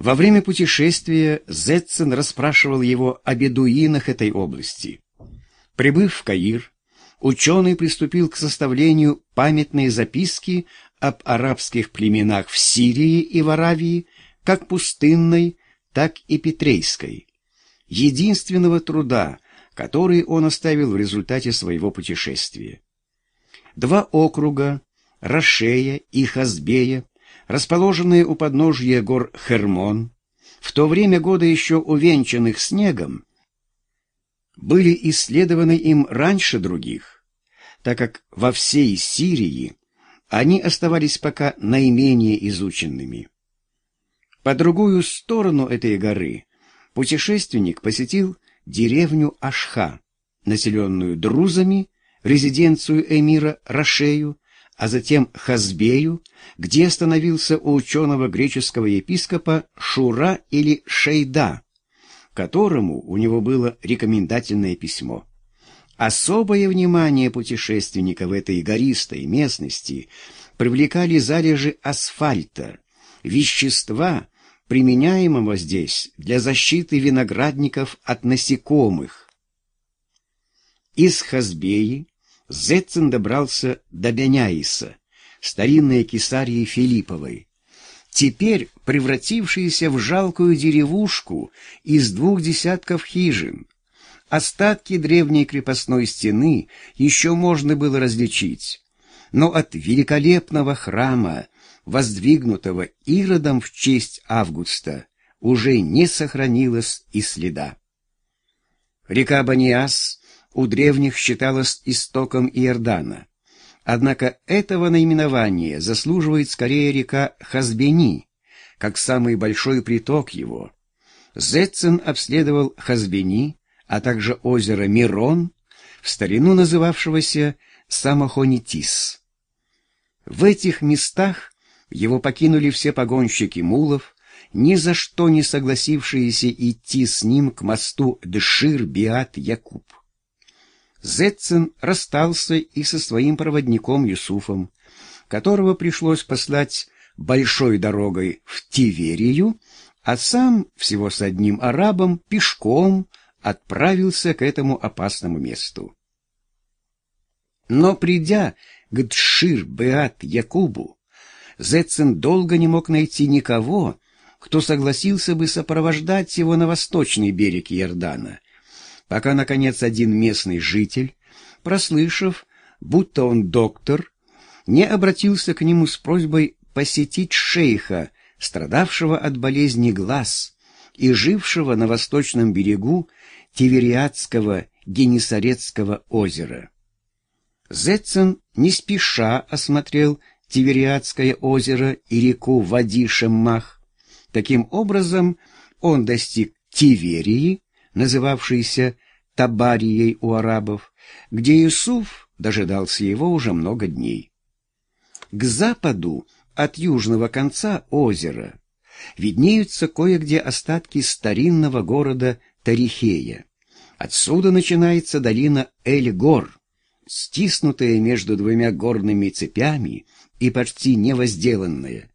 Во время путешествия Зетцен расспрашивал его о бедуинах этой области. Прибыв в Каир, ученый приступил к составлению памятной записки об арабских племенах в Сирии и в Аравии, как пустынной, так и петрейской, единственного труда, который он оставил в результате своего путешествия. Два округа, Рашея и Хазбея, расположенные у подножья гор Хермон, в то время года еще увенчанных снегом, были исследованы им раньше других, так как во всей Сирии они оставались пока наименее изученными. По другую сторону этой горы путешественник посетил деревню Ашха, населенную друзами, резиденцию эмира Рашею, а затем Хазбею, где остановился у ученого греческого епископа Шура или Шейда, которому у него было рекомендательное письмо. Особое внимание путешественника в этой гористой местности привлекали залежи асфальта, вещества, применяемого здесь для защиты виноградников от насекомых. Из Хазбеи Зетцин добрался до Беняиса, старинной Кесарии Филипповой, теперь превратившейся в жалкую деревушку из двух десятков хижин. Остатки древней крепостной стены еще можно было различить, но от великолепного храма, воздвигнутого Иродом в честь Августа, уже не сохранилось и следа. Река Баниас у древних считалась истоком Иордана, однако этого наименования заслуживает скорее река Хазбени, как самый большой приток его. Зетцен обследовал Хазбени, а также озеро Мирон, в старину называвшегося Самохонитис. В этих местах его покинули все погонщики мулов, ни за что не согласившиеся идти с ним к мосту Дшир-Биат-Якуб. Зетцен расстался и со своим проводником Юсуфом, которого пришлось послать большой дорогой в Тиверию, а сам всего с одним арабом пешком отправился к этому опасному месту. Но придя к Дшир-Беат-Якубу, Зетцен долго не мог найти никого, кто согласился бы сопровождать его на восточный берег Иордана, пока, наконец, один местный житель, прослышав, будто он доктор, не обратился к нему с просьбой посетить шейха, страдавшего от болезни глаз и жившего на восточном берегу Тивериадского Генесарецкого озера. Зетцен не спеша осмотрел Тивериадское озеро и реку Вадишеммах. Таким образом, он достиг Тиверии, называвшейся Табарией у арабов, где Иисуф дожидался его уже много дней. К западу от южного конца озера виднеются кое-где остатки старинного города Тарихея. Отсюда начинается долина Эль-Гор, стиснутая между двумя горными цепями и почти невозделанная.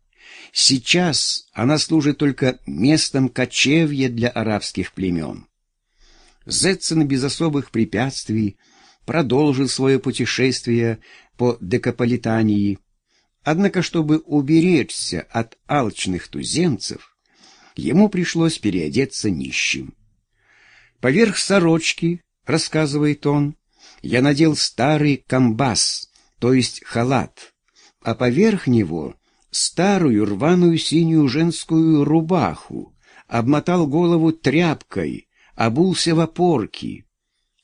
Сейчас она служит только местом кочевья для арабских племен. Зетцен без особых препятствий продолжил свое путешествие по Декаполитании. Однако, чтобы уберечься от алчных туземцев, ему пришлось переодеться нищим. Поверх сорочки, рассказывает он, я надел старый камбас, то есть халат, а поверх него старую рваную синюю женскую рубаху, обмотал голову тряпкой, обулся в опорки.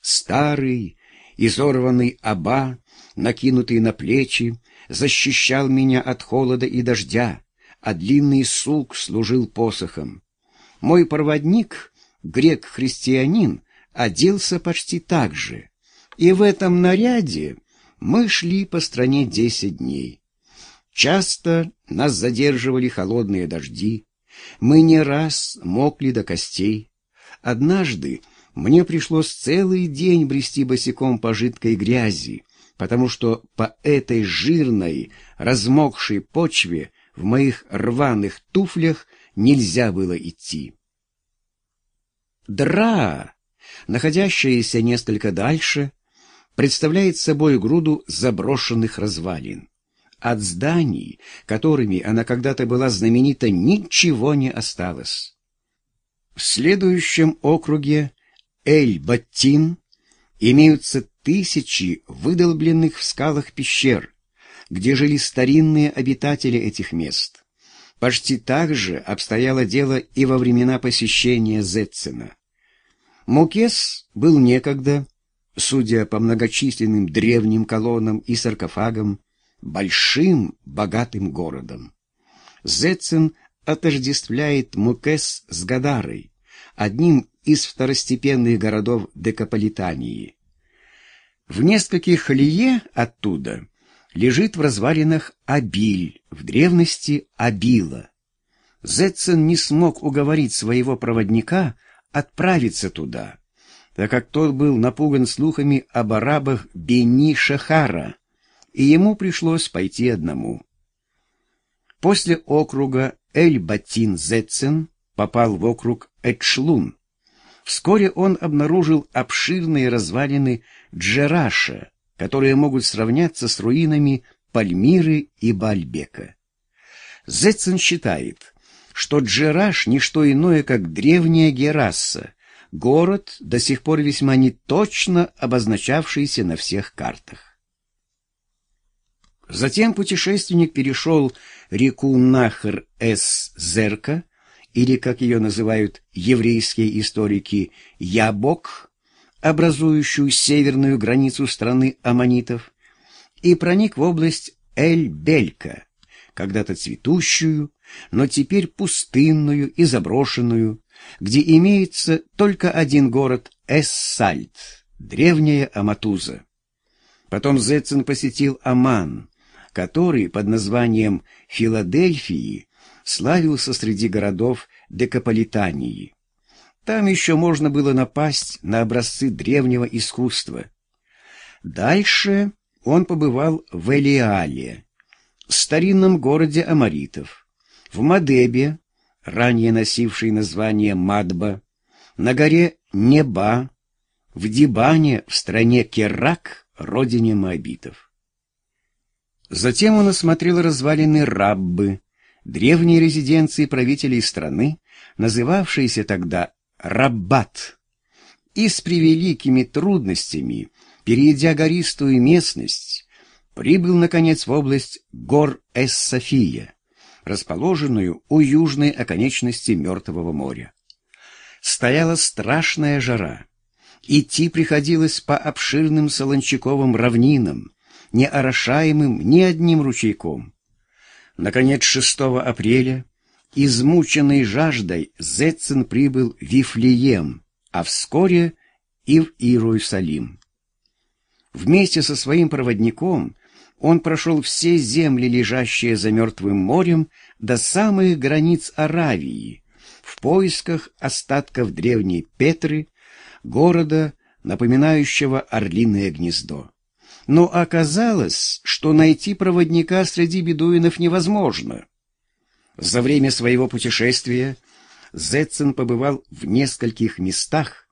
Старый, изорванный аба, накинутый на плечи, защищал меня от холода и дождя, а длинный сук служил посохом. Мой проводник, грек-христианин, оделся почти так же, и в этом наряде мы шли по стране десять дней. Часто нас задерживали холодные дожди, мы не раз мокли до костей, Однажды мне пришлось целый день брести босиком по жидкой грязи, потому что по этой жирной, размокшей почве в моих рваных туфлях нельзя было идти. Дра, находящаяся несколько дальше, представляет собой груду заброшенных развалин. От зданий, которыми она когда-то была знаменита, ничего не осталось. В следующем округе Эль-Баттин имеются тысячи выдолбленных в скалах пещер, где жили старинные обитатели этих мест. Почти так же обстояло дело и во времена посещения Зетцена. Мукес был некогда, судя по многочисленным древним колоннам и саркофагам, большим богатым городом. Зетцен отождествляет Мукес с Гадарой, одним из второстепенных городов Декаполитании. В нескольких лие оттуда лежит в развалинах Абиль, в древности Абила. Зетцен не смог уговорить своего проводника отправиться туда, так как тот был напуган слухами об арабах Бени Шахара, и ему пришлось пойти одному. После округа Эль-Батин-Зетцен попал в округ Эчлун. Вскоре он обнаружил обширные развалины Джераша, которые могут сравняться с руинами Пальмиры и Бальбека. Зетцен считает, что Джераш — не что иное, как древняя Герасса, город, до сих пор весьма неточно обозначавшийся на всех картах. Затем путешественник перешел реку Нахр-эс-Зерка, или, как ее называют еврейские историки, Ябок, образующую северную границу страны аммонитов, и проник в область Эль-Белька, когда-то цветущую, но теперь пустынную и заброшенную, где имеется только один город Эссальт, древняя Аматуза. Потом Зецин посетил Аман, который под названием Филадельфии славился среди городов Декаполитании. Там еще можно было напасть на образцы древнего искусства. Дальше он побывал в Элиале, старинном городе амаритов, в Мадебе, ранее носившей название Мадба, на горе Неба, в Дибане, в стране Керак, родине моабитов. Затем он осмотрел развалины Раббы, древней резиденции правителей страны, называвшейся тогда Раббат, и с превеликими трудностями, перейдя гористую местность, прибыл, наконец, в область гор Эс-София, расположенную у южной оконечности Мертвого моря. Стояла страшная жара. Идти приходилось по обширным солончаковым равнинам, не орошаемым ни одним ручейком. Наконец, 6 апреля, измученный жаждой, Зетцин прибыл в Вифлеем, а вскоре и в Иерусалим. Вместе со своим проводником он прошел все земли, лежащие за Мертвым морем, до самых границ Аравии, в поисках остатков древней Петры, города, напоминающего орлиное гнездо. Но оказалось, что найти проводника среди бедуинов невозможно. За время своего путешествия Зетцен побывал в нескольких местах,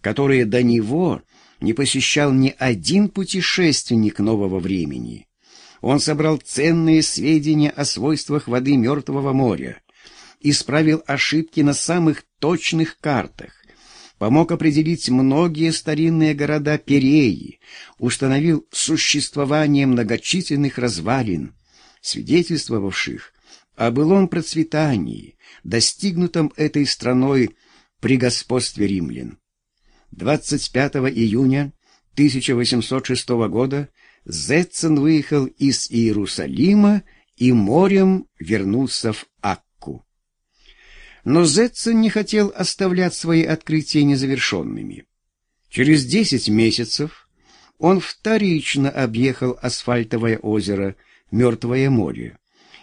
которые до него не посещал ни один путешественник нового времени. Он собрал ценные сведения о свойствах воды Мертвого моря, исправил ошибки на самых точных картах, помог определить многие старинные города Переи, установил существование многочисленных развалин, свидетельствовавших о былом процветании, достигнутом этой страной при господстве римлян. 25 июня 1806 года Зетцен выехал из Иерусалима и морем вернулся в Ак. Но Зетцен не хотел оставлять свои открытия незавершенными. Через десять месяцев он вторично объехал асфальтовое озеро Мертвое море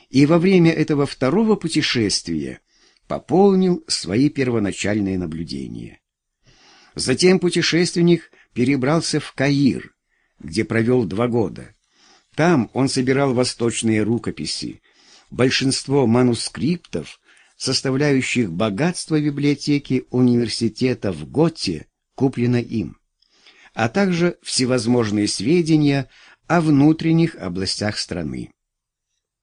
и во время этого второго путешествия пополнил свои первоначальные наблюдения. Затем путешественник перебрался в Каир, где провел два года. Там он собирал восточные рукописи, большинство манускриптов, составляющих богатство библиотеки университета в Готте, куплено им, а также всевозможные сведения о внутренних областях страны.